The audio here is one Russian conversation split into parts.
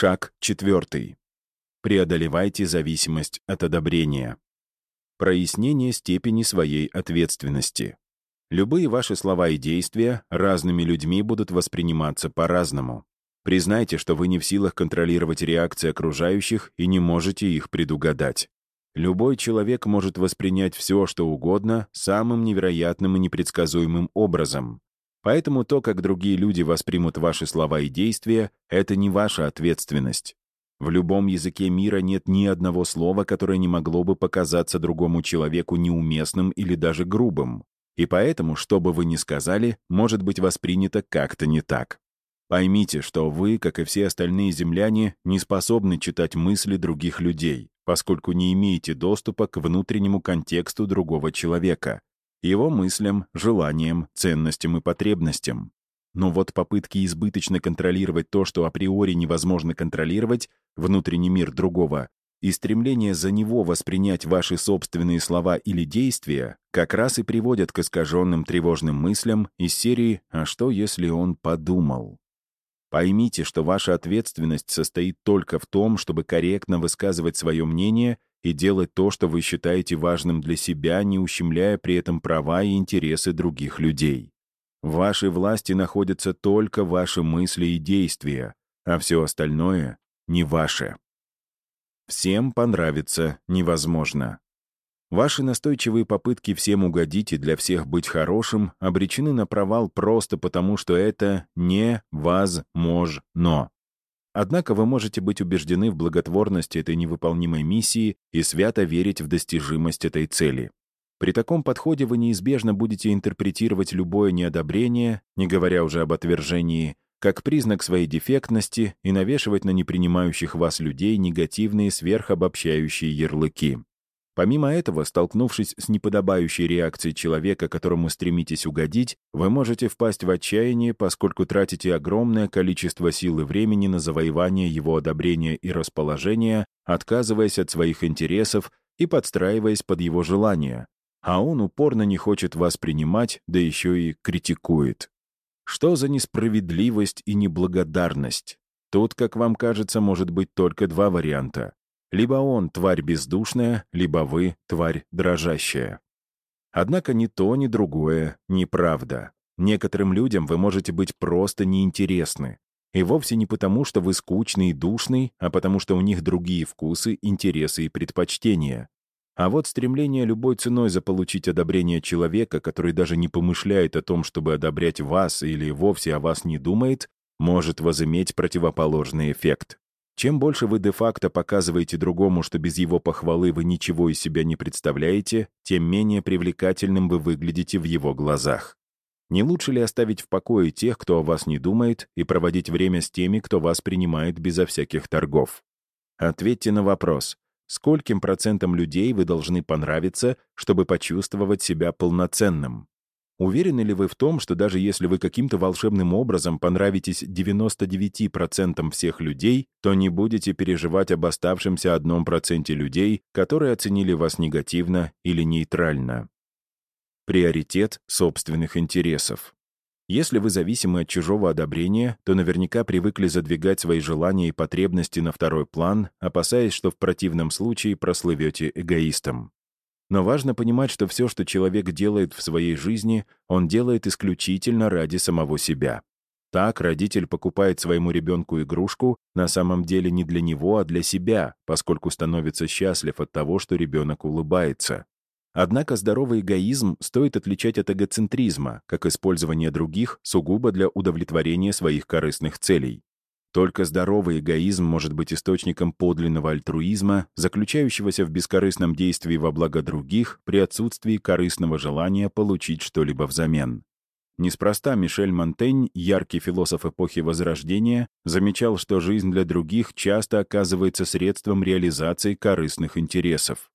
Шаг четвертый. Преодолевайте зависимость от одобрения. Прояснение степени своей ответственности. Любые ваши слова и действия разными людьми будут восприниматься по-разному. Признайте, что вы не в силах контролировать реакции окружающих и не можете их предугадать. Любой человек может воспринять все, что угодно, самым невероятным и непредсказуемым образом. Поэтому то, как другие люди воспримут ваши слова и действия, это не ваша ответственность. В любом языке мира нет ни одного слова, которое не могло бы показаться другому человеку неуместным или даже грубым. И поэтому, что бы вы ни сказали, может быть воспринято как-то не так. Поймите, что вы, как и все остальные земляне, не способны читать мысли других людей, поскольку не имеете доступа к внутреннему контексту другого человека, его мыслям, желаниям, ценностям и потребностям. Но вот попытки избыточно контролировать то, что априори невозможно контролировать, внутренний мир другого, и стремление за него воспринять ваши собственные слова или действия как раз и приводят к искаженным тревожным мыслям из серии «А что, если он подумал?». Поймите, что ваша ответственность состоит только в том, чтобы корректно высказывать свое мнение и делать то, что вы считаете важным для себя, не ущемляя при этом права и интересы других людей. В вашей власти находятся только ваши мысли и действия, а все остальное не ваше. Всем понравится невозможно. Ваши настойчивые попытки всем угодить и для всех быть хорошим обречены на провал просто потому, что это невозможно. Однако вы можете быть убеждены в благотворности этой невыполнимой миссии и свято верить в достижимость этой цели. При таком подходе вы неизбежно будете интерпретировать любое неодобрение, не говоря уже об отвержении, как признак своей дефектности и навешивать на непринимающих вас людей негативные сверхобобщающие ярлыки. Помимо этого, столкнувшись с неподобающей реакцией человека, которому стремитесь угодить, вы можете впасть в отчаяние, поскольку тратите огромное количество сил и времени на завоевание его одобрения и расположения, отказываясь от своих интересов и подстраиваясь под его желания. А он упорно не хочет вас принимать, да еще и критикует. Что за несправедливость и неблагодарность? Тут, как вам кажется, может быть только два варианта. Либо он — тварь бездушная, либо вы — тварь дрожащая. Однако ни то, ни другое — неправда. Некоторым людям вы можете быть просто неинтересны. И вовсе не потому, что вы скучный и душный, а потому что у них другие вкусы, интересы и предпочтения. А вот стремление любой ценой заполучить одобрение человека, который даже не помышляет о том, чтобы одобрять вас или вовсе о вас не думает, может возыметь противоположный эффект. Чем больше вы де-факто показываете другому, что без его похвалы вы ничего из себя не представляете, тем менее привлекательным вы выглядите в его глазах. Не лучше ли оставить в покое тех, кто о вас не думает, и проводить время с теми, кто вас принимает безо всяких торгов? Ответьте на вопрос, скольким процентам людей вы должны понравиться, чтобы почувствовать себя полноценным? Уверены ли вы в том, что даже если вы каким-то волшебным образом понравитесь 99% всех людей, то не будете переживать об оставшемся одном проценте людей, которые оценили вас негативно или нейтрально? Приоритет собственных интересов. Если вы зависимы от чужого одобрения, то наверняка привыкли задвигать свои желания и потребности на второй план, опасаясь, что в противном случае прослывете эгоистом. Но важно понимать, что все, что человек делает в своей жизни, он делает исключительно ради самого себя. Так родитель покупает своему ребенку игрушку на самом деле не для него, а для себя, поскольку становится счастлив от того, что ребенок улыбается. Однако здоровый эгоизм стоит отличать от эгоцентризма, как использование других сугубо для удовлетворения своих корыстных целей. Только здоровый эгоизм может быть источником подлинного альтруизма, заключающегося в бескорыстном действии во благо других при отсутствии корыстного желания получить что-либо взамен. Неспроста Мишель Монтень, яркий философ эпохи Возрождения, замечал, что жизнь для других часто оказывается средством реализации корыстных интересов.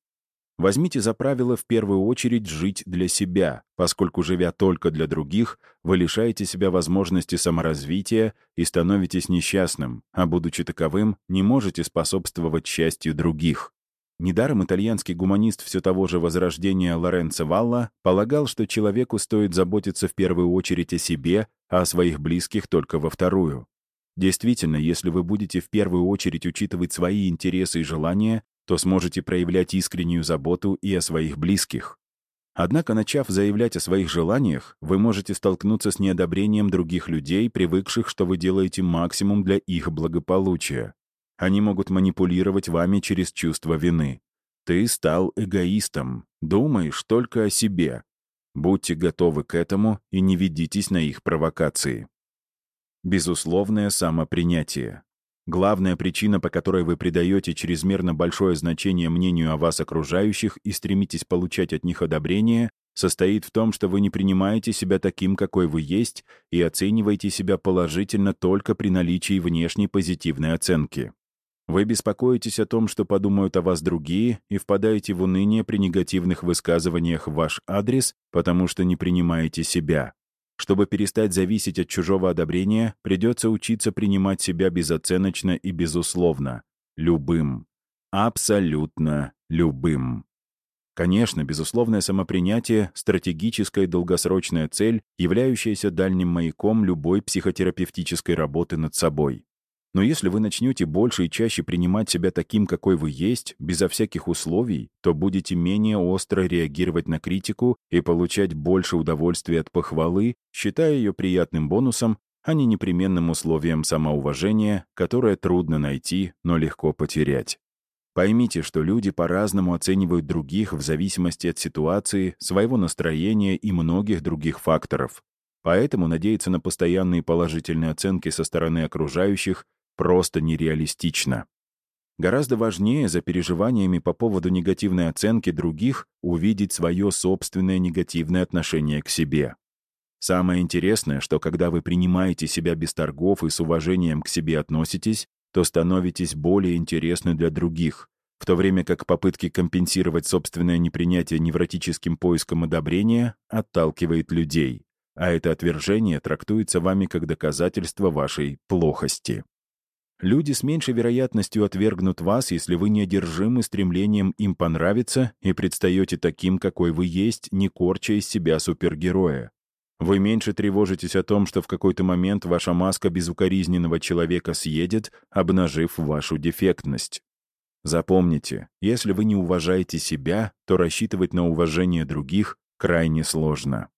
Возьмите за правило в первую очередь жить для себя, поскольку, живя только для других, вы лишаете себя возможности саморазвития и становитесь несчастным, а, будучи таковым, не можете способствовать счастью других. Недаром итальянский гуманист все того же возрождения Лоренцо Валла полагал, что человеку стоит заботиться в первую очередь о себе, а о своих близких только во вторую. Действительно, если вы будете в первую очередь учитывать свои интересы и желания, то сможете проявлять искреннюю заботу и о своих близких. Однако, начав заявлять о своих желаниях, вы можете столкнуться с неодобрением других людей, привыкших, что вы делаете максимум для их благополучия. Они могут манипулировать вами через чувство вины. Ты стал эгоистом, думаешь только о себе. Будьте готовы к этому и не ведитесь на их провокации. Безусловное самопринятие. Главная причина, по которой вы придаете чрезмерно большое значение мнению о вас окружающих и стремитесь получать от них одобрение, состоит в том, что вы не принимаете себя таким, какой вы есть, и оцениваете себя положительно только при наличии внешней позитивной оценки. Вы беспокоитесь о том, что подумают о вас другие, и впадаете в уныние при негативных высказываниях в ваш адрес, потому что не принимаете себя. Чтобы перестать зависеть от чужого одобрения, придется учиться принимать себя безоценочно и безусловно. Любым. Абсолютно любым. Конечно, безусловное самопринятие — стратегическая и долгосрочная цель, являющаяся дальним маяком любой психотерапевтической работы над собой. Но если вы начнете больше и чаще принимать себя таким, какой вы есть, безо всяких условий, то будете менее остро реагировать на критику и получать больше удовольствия от похвалы, считая ее приятным бонусом, а не непременным условием самоуважения, которое трудно найти, но легко потерять. Поймите, что люди по-разному оценивают других в зависимости от ситуации, своего настроения и многих других факторов. Поэтому надеяться на постоянные положительные оценки со стороны окружающих просто нереалистично. Гораздо важнее за переживаниями по поводу негативной оценки других увидеть свое собственное негативное отношение к себе. Самое интересное, что когда вы принимаете себя без торгов и с уважением к себе относитесь, то становитесь более интересны для других, в то время как попытки компенсировать собственное непринятие невротическим поиском одобрения отталкивает людей, а это отвержение трактуется вами как доказательство вашей плохости. Люди с меньшей вероятностью отвергнут вас, если вы не одержимы стремлением им понравиться и предстаете таким, какой вы есть, не корча из себя супергероя. Вы меньше тревожитесь о том, что в какой-то момент ваша маска безукоризненного человека съедет, обнажив вашу дефектность. Запомните, если вы не уважаете себя, то рассчитывать на уважение других крайне сложно.